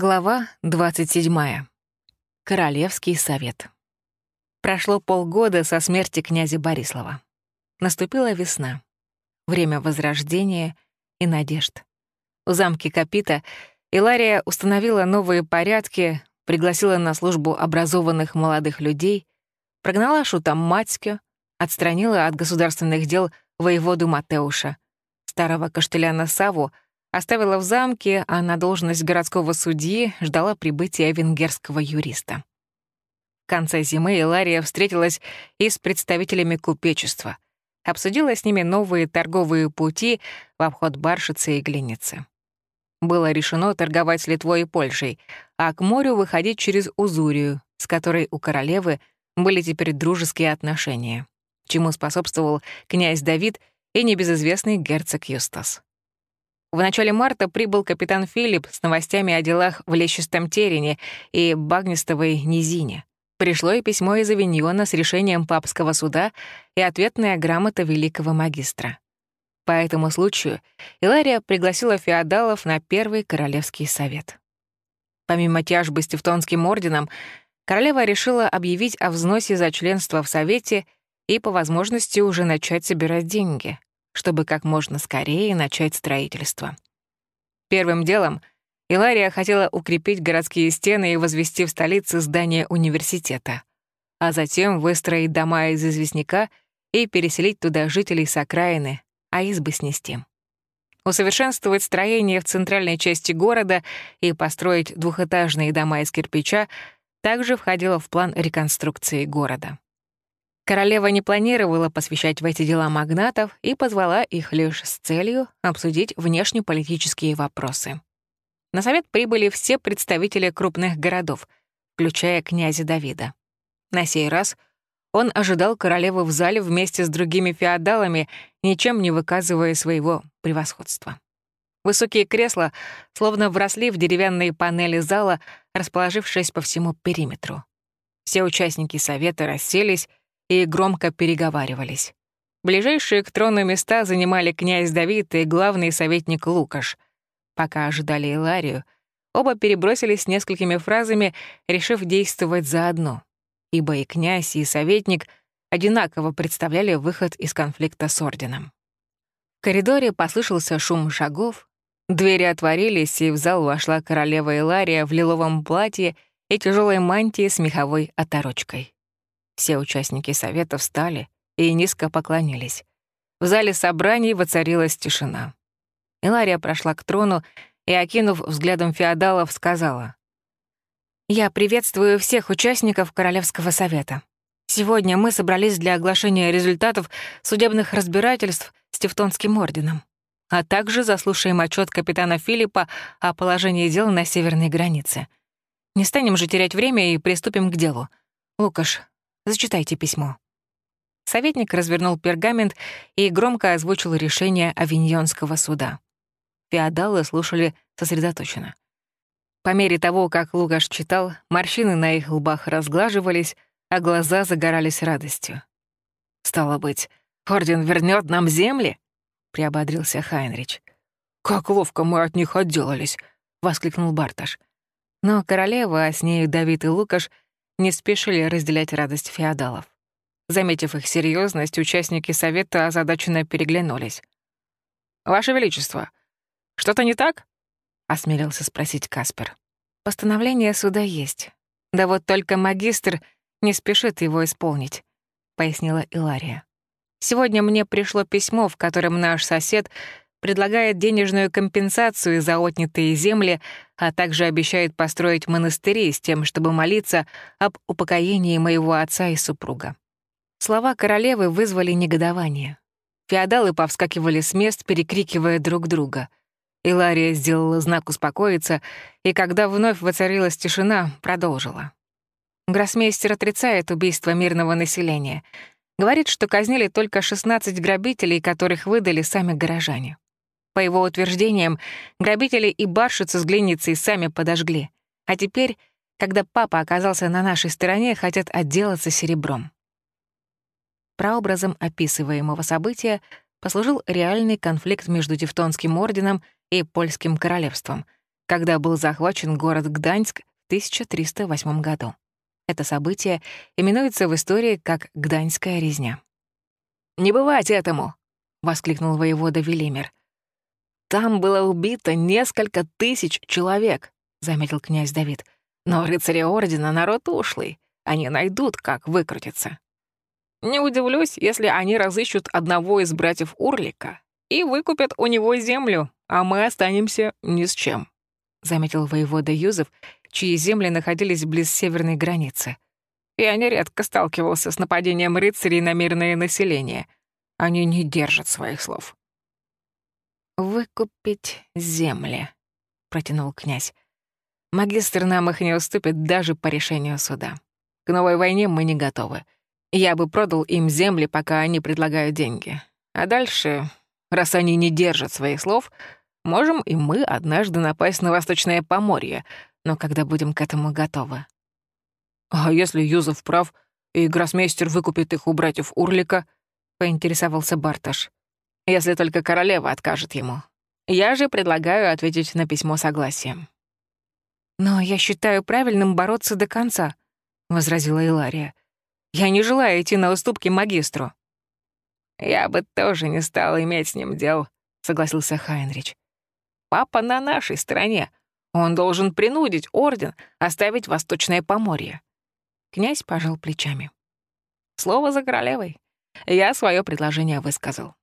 Глава 27. Королевский совет. Прошло полгода со смерти князя Борислава. Наступила весна. Время возрождения и надежд. В замке Капита Илария установила новые порядки, пригласила на службу образованных молодых людей, прогнала шута Матьке, отстранила от государственных дел воеводу Матеуша, старого каштеляна Саву — оставила в замке, а на должность городского судьи ждала прибытия венгерского юриста. В конце зимы Илария встретилась и с представителями купечества, обсудила с ними новые торговые пути в обход Баршицы и Глиницы. Было решено торговать с Литвой и Польшей, а к морю выходить через Узурию, с которой у королевы были теперь дружеские отношения, чему способствовал князь Давид и небезызвестный герцог Юстас. В начале марта прибыл капитан Филипп с новостями о делах в Лещистом Терене и Багнистовой низине. Пришло и письмо из Авиньона с решением папского суда и ответная грамота великого магистра. По этому случаю Илария пригласила феодалов на Первый Королевский совет. Помимо тяжбы с Тевтонским орденом, королева решила объявить о взносе за членство в Совете и по возможности уже начать собирать деньги чтобы как можно скорее начать строительство. Первым делом Илария хотела укрепить городские стены и возвести в столице здание университета, а затем выстроить дома из известняка и переселить туда жителей с окраины, а избы снести. Усовершенствовать строение в центральной части города и построить двухэтажные дома из кирпича также входило в план реконструкции города. Королева не планировала посвящать в эти дела магнатов и позвала их лишь с целью обсудить внешнеполитические вопросы. На совет прибыли все представители крупных городов, включая князя Давида. На сей раз он ожидал королеву в зале вместе с другими феодалами, ничем не выказывая своего превосходства. Высокие кресла словно вросли в деревянные панели зала, расположившись по всему периметру. Все участники совета расселись и громко переговаривались. Ближайшие к трону места занимали князь Давид и главный советник Лукаш. Пока ожидали Иларию, оба перебросились несколькими фразами, решив действовать заодно, ибо и князь, и советник одинаково представляли выход из конфликта с орденом. В коридоре послышался шум шагов, двери отворились, и в зал вошла королева Илария в лиловом платье и тяжелой мантии с меховой оторочкой. Все участники совета встали и низко поклонились. В зале собраний воцарилась тишина. Илария прошла к трону и, окинув взглядом феодалов, сказала. «Я приветствую всех участников Королевского совета. Сегодня мы собрались для оглашения результатов судебных разбирательств с Тевтонским орденом, а также заслушаем отчет капитана Филиппа о положении дел на северной границе. Не станем же терять время и приступим к делу. Лукаш, Зачитайте письмо». Советник развернул пергамент и громко озвучил решение Авиньонского суда. Феодалы слушали сосредоточенно. По мере того, как Лукаш читал, морщины на их лбах разглаживались, а глаза загорались радостью. «Стало быть, Орден вернет нам земли?» — приободрился Хайнрич. «Как ловко мы от них отделались!» — воскликнул Барташ. Но королева, а с нею Давид и Лукаш — не спешили разделять радость феодалов. Заметив их серьезность, участники совета озадаченно переглянулись. «Ваше Величество, что-то не так?» — осмелился спросить Каспер. «Постановление суда есть. Да вот только магистр не спешит его исполнить», — пояснила Илария. «Сегодня мне пришло письмо, в котором наш сосед предлагает денежную компенсацию за отнятые земли, а также обещает построить монастыри с тем, чтобы молиться об упокоении моего отца и супруга. Слова королевы вызвали негодование. Феодалы повскакивали с мест, перекрикивая друг друга. Илария сделала знак успокоиться, и когда вновь воцарилась тишина, продолжила. Гроссмейстер отрицает убийство мирного населения. Говорит, что казнили только 16 грабителей, которых выдали сами горожане. По его утверждениям, грабители и баршицу с глиницей сами подожгли. А теперь, когда папа оказался на нашей стороне, хотят отделаться серебром. Прообразом описываемого события послужил реальный конфликт между Тевтонским орденом и Польским королевством, когда был захвачен город Гданьск в 1308 году. Это событие именуется в истории как Гданьская резня. «Не бывать этому!» — воскликнул воевода Велимир. «Там было убито несколько тысяч человек», — заметил князь Давид. «Но рыцари Ордена — народ ушлый. Они найдут, как выкрутиться. Не удивлюсь, если они разыщут одного из братьев Урлика и выкупят у него землю, а мы останемся ни с чем», — заметил воевода Юзеф, чьи земли находились близ северной границы. Я нередко сталкивался с нападением рыцарей на мирное население. Они не держат своих слов. «Выкупить земли», — протянул князь. «Магистр нам их не уступит даже по решению суда. К новой войне мы не готовы. Я бы продал им земли, пока они предлагают деньги. А дальше, раз они не держат своих слов, можем и мы однажды напасть на Восточное Поморье, но когда будем к этому готовы. «А если Юзеф прав, и гроссмейстер выкупит их у братьев Урлика?» — поинтересовался Барташ. «Если только королева откажет ему. Я же предлагаю ответить на письмо согласием». «Но я считаю правильным бороться до конца», — возразила Илария. «Я не желаю идти на уступки магистру». «Я бы тоже не стал иметь с ним дел», — согласился Хайнрич. «Папа на нашей стороне. Он должен принудить орден оставить Восточное Поморье. Князь пожал плечами. Слово за королевой. Я свое предложение высказал.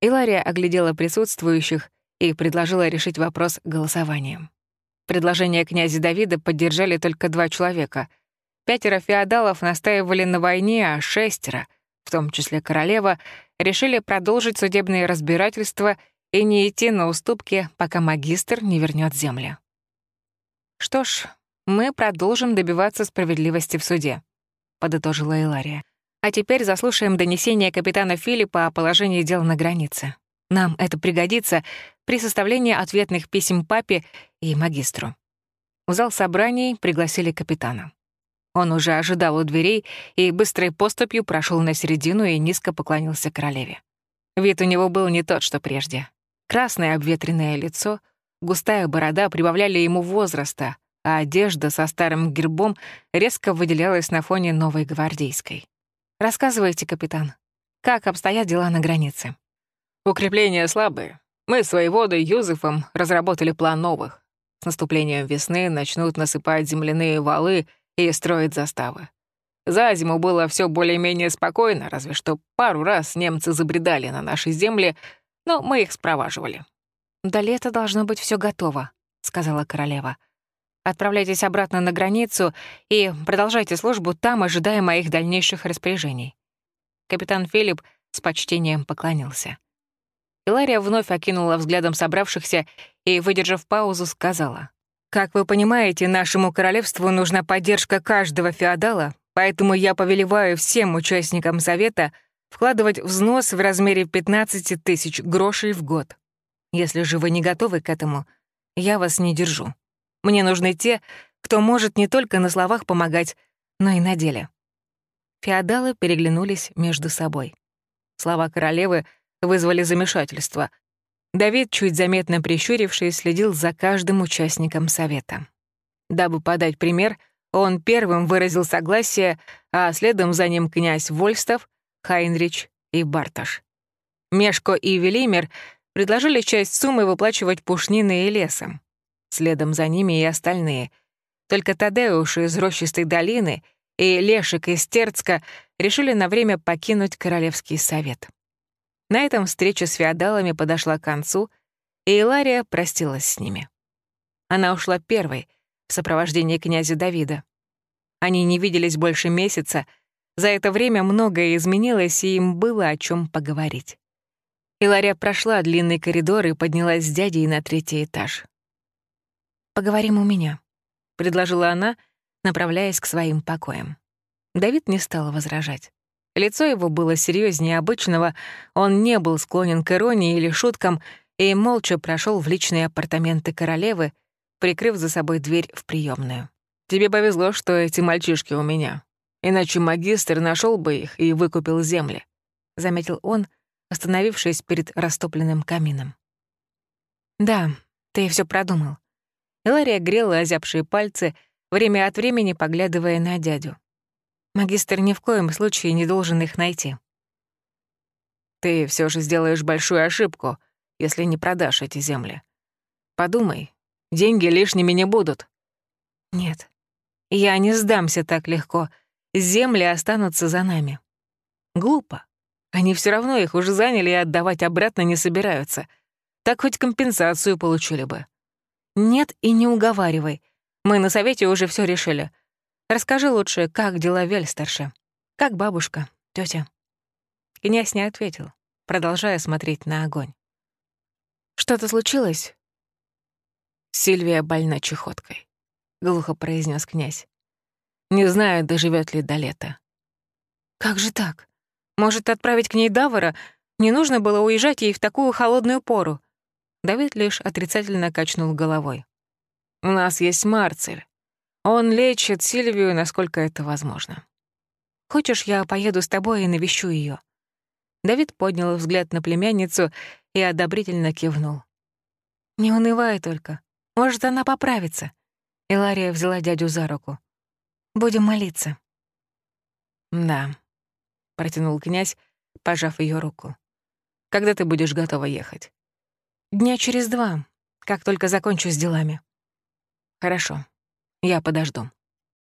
Илария оглядела присутствующих и предложила решить вопрос голосованием. Предложение князя Давида поддержали только два человека. Пятеро феодалов настаивали на войне, а шестеро, в том числе королева, решили продолжить судебные разбирательства и не идти на уступки, пока магистр не вернет земли. «Что ж, мы продолжим добиваться справедливости в суде», — подытожила Илария. «А теперь заслушаем донесение капитана Филиппа о положении дел на границе. Нам это пригодится при составлении ответных писем папе и магистру». В зал собраний пригласили капитана. Он уже ожидал у дверей и быстрой поступью прошел на середину и низко поклонился королеве. Вид у него был не тот, что прежде. Красное обветренное лицо — Густая борода прибавляли ему возраста, а одежда со старым гербом резко выделялась на фоне новой гвардейской. «Рассказывайте, капитан, как обстоят дела на границе?» «Укрепления слабые. Мы с воеводой Юзефом разработали план новых. С наступлением весны начнут насыпать земляные валы и строить заставы. За зиму было все более-менее спокойно, разве что пару раз немцы забредали на наши земли, но мы их спроваживали. «До лета должно быть все готово», — сказала королева. «Отправляйтесь обратно на границу и продолжайте службу там, ожидая моих дальнейших распоряжений». Капитан Филипп с почтением поклонился. Илария вновь окинула взглядом собравшихся и, выдержав паузу, сказала. «Как вы понимаете, нашему королевству нужна поддержка каждого феодала, поэтому я повелеваю всем участникам Совета вкладывать взнос в размере 15 тысяч грошей в год. Если же вы не готовы к этому, я вас не держу. Мне нужны те, кто может не только на словах помогать, но и на деле». Феодалы переглянулись между собой. Слова королевы вызвали замешательство. Давид, чуть заметно прищурившись, следил за каждым участником совета. Дабы подать пример, он первым выразил согласие, а следом за ним князь Вольстов, Хайнрич и Барташ. Мешко и Велимир предложили часть суммы выплачивать пушнины и лесом. Следом за ними и остальные. Только Тадеуш из Рощистой долины и Лешик из Терцка решили на время покинуть Королевский совет. На этом встреча с феодалами подошла к концу, и Илария простилась с ними. Она ушла первой, в сопровождении князя Давида. Они не виделись больше месяца, за это время многое изменилось, и им было о чем поговорить. Илария прошла длинный коридор и поднялась с дядей на третий этаж. «Поговорим у меня», — предложила она, направляясь к своим покоям. Давид не стал возражать. Лицо его было серьезнее обычного, он не был склонен к иронии или шуткам и молча прошел в личные апартаменты королевы, прикрыв за собой дверь в приемную. «Тебе повезло, что эти мальчишки у меня. Иначе магистр нашел бы их и выкупил земли», — заметил он, остановившись перед растопленным камином. «Да, ты все продумал. Илария грела озябшие пальцы, время от времени поглядывая на дядю. Магистр ни в коем случае не должен их найти. «Ты все же сделаешь большую ошибку, если не продашь эти земли. Подумай, деньги лишними не будут». «Нет, я не сдамся так легко. Земли останутся за нами». «Глупо. Они все равно их уже заняли и отдавать обратно не собираются. Так хоть компенсацию получили бы». «Нет и не уговаривай. Мы на совете уже все решили. Расскажи лучше, как дела Вельстерше? Как бабушка, тетя? Князь не ответил, продолжая смотреть на огонь. «Что-то случилось?» «Сильвия больна чехоткой», — глухо произнес князь. «Не знаю, доживет ли до лета». «Как же так? Может, отправить к ней Давара? Не нужно было уезжать ей в такую холодную пору. Давид лишь отрицательно качнул головой. «У нас есть Марцель. Он лечит Сильвию, насколько это возможно. Хочешь, я поеду с тобой и навещу ее? Давид поднял взгляд на племянницу и одобрительно кивнул. «Не унывай только. Может, она поправится». Илария взяла дядю за руку. «Будем молиться». «Да», — протянул князь, пожав ее руку. «Когда ты будешь готова ехать?» Дня через два, как только закончу с делами. Хорошо, я подожду.